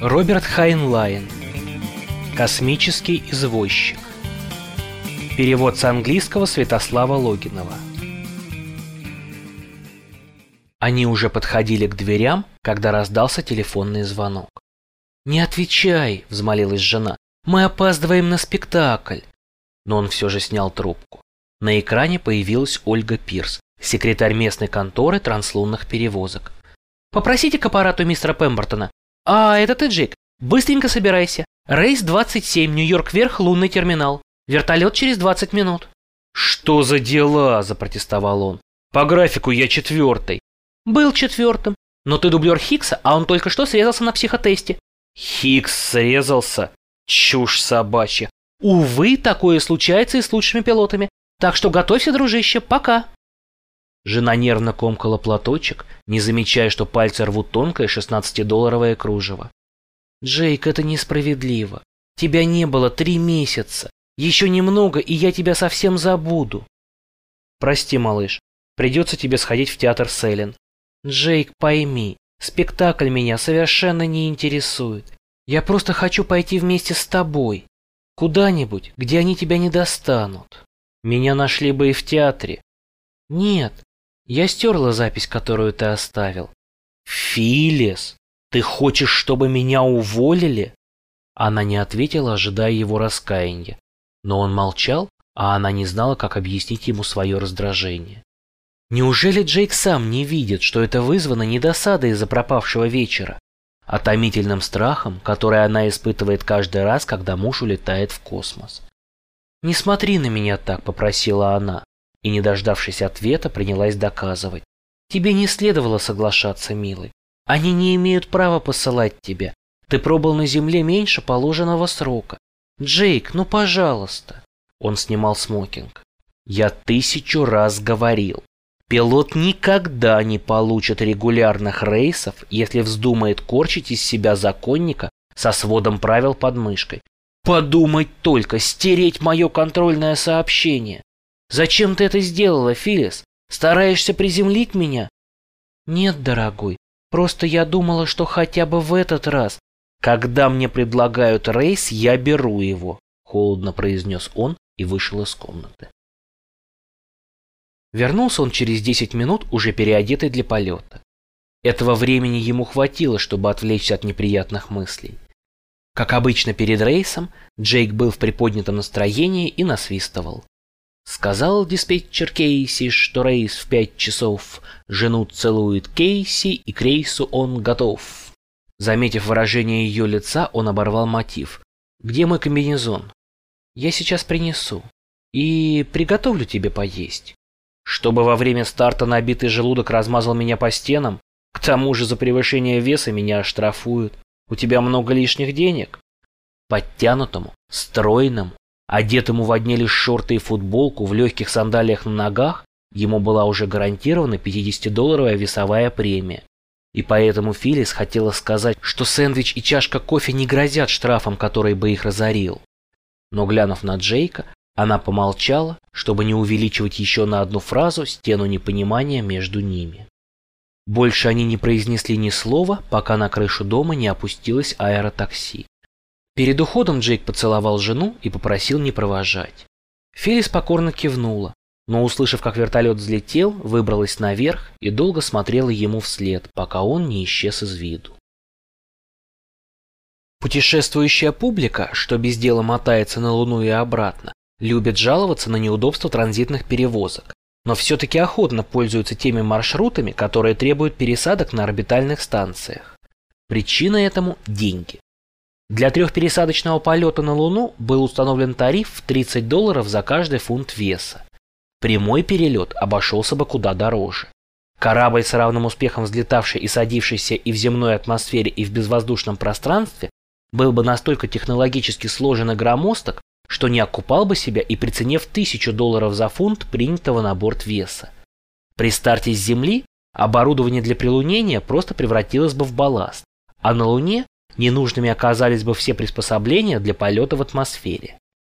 Роберт Хайнлайн. Космический извозчик. Перевод с английского Святослава Логинова. Они уже подходили к дверям, когда раздался телефонный звонок. «Не отвечай!» – взмолилась жена. «Мы опаздываем на спектакль!» Но он все же снял трубку. На экране появилась Ольга Пирс, секретарь местной конторы транслунных перевозок. «Попросите к аппарату мистера Пембертона». «А, это ты, Джейк? Быстренько собирайся. Рейс 27, Нью-Йорк вверх, лунный терминал. Вертолет через 20 минут». «Что за дела?» – запротестовал он. «По графику я четвертый». «Был четвертым. Но ты дублер Хиггса, а он только что срезался на психотесте». «Хиггс срезался? Чушь собачья. Увы, такое случается и с лучшими пилотами. Так что готовься, дружище, пока. Жена нервно комкала платочек, не замечая, что пальцы рвут тонкое 16-долларовое кружево. «Джейк, это несправедливо. Тебя не было три месяца. Еще немного, и я тебя совсем забуду». «Прости, малыш, придется тебе сходить в театр Селен». «Джейк, пойми, спектакль меня совершенно не интересует. Я просто хочу пойти вместе с тобой. Куда-нибудь, где они тебя не достанут». Меня нашли бы и в театре. Нет, я стерла запись, которую ты оставил. Филис, ты хочешь, чтобы меня уволили? Она не ответила, ожидая его раскаяния. Но он молчал, а она не знала, как объяснить ему свое раздражение. Неужели Джейк сам не видит, что это вызвано не досадой из-за пропавшего вечера, а томительным страхом, который она испытывает каждый раз, когда муж улетает в космос? «Не смотри на меня так», — попросила она, и, не дождавшись ответа, принялась доказывать. «Тебе не следовало соглашаться, милый. Они не имеют права посылать тебя. Ты пробыл на земле меньше положенного срока. Джейк, ну пожалуйста». Он снимал смокинг. «Я тысячу раз говорил. Пилот никогда не получит регулярных рейсов, если вздумает корчить из себя законника со сводом правил под мышкой. Подумать только, стереть мое контрольное сообщение. Зачем ты это сделала, Филис? Стараешься приземлить меня? Нет, дорогой, просто я думала, что хотя бы в этот раз, когда мне предлагают рейс, я беру его, холодно произнес он и вышел из комнаты. Вернулся он через 10 минут, уже переодетый для полета. Этого времени ему хватило, чтобы отвлечься от неприятных мыслей. Как обычно перед рейсом, Джейк был в приподнятом настроении и насвистывал. Сказал диспетчер Кейси, что рейс в пять часов. Жену целует Кейси, и к рейсу он готов. Заметив выражение ее лица, он оборвал мотив. «Где мой комбинезон?» «Я сейчас принесу. И приготовлю тебе поесть. Чтобы во время старта набитый желудок размазал меня по стенам? К тому же за превышение веса меня оштрафуют. У тебя много лишних денег. Подтянутому, стройному, одетому в одни лишь шорты и футболку, в легких сандалиях на ногах, ему была уже гарантирована 50-долларовая весовая премия. И поэтому Филлис хотела сказать, что сэндвич и чашка кофе не грозят штрафом, который бы их разорил. Но глянув на Джейка, она помолчала, чтобы не увеличивать еще на одну фразу стену непонимания между ними. Больше они не произнесли ни слова, пока на крышу дома не опустилось аэротакси. Перед уходом Джейк поцеловал жену и попросил не провожать. Фелис покорно кивнула, но, услышав, как вертолет взлетел, выбралась наверх и долго смотрела ему вслед, пока он не исчез из виду. Путешествующая публика, что без дела мотается на Луну и обратно, любит жаловаться на неудобства транзитных перевозок, но все-таки охотно пользуются теми маршрутами, которые требуют пересадок на орбитальных станциях. Причина этому – деньги. Для трехпересадочного полета на Луну был установлен тариф в 30 долларов за каждый фунт веса. Прямой перелет обошелся бы куда дороже. Корабль с равным успехом взлетавший и садившийся и в земной атмосфере, и в безвоздушном пространстве был бы настолько технологически сложен и громоздок, что не окупал бы себя и при цене в тысячу долларов за фунт принятого на борт веса. При старте с Земли оборудование для прилунения просто превратилось бы в балласт, а на Луне ненужными оказались бы все приспособления для полета в атмосфере.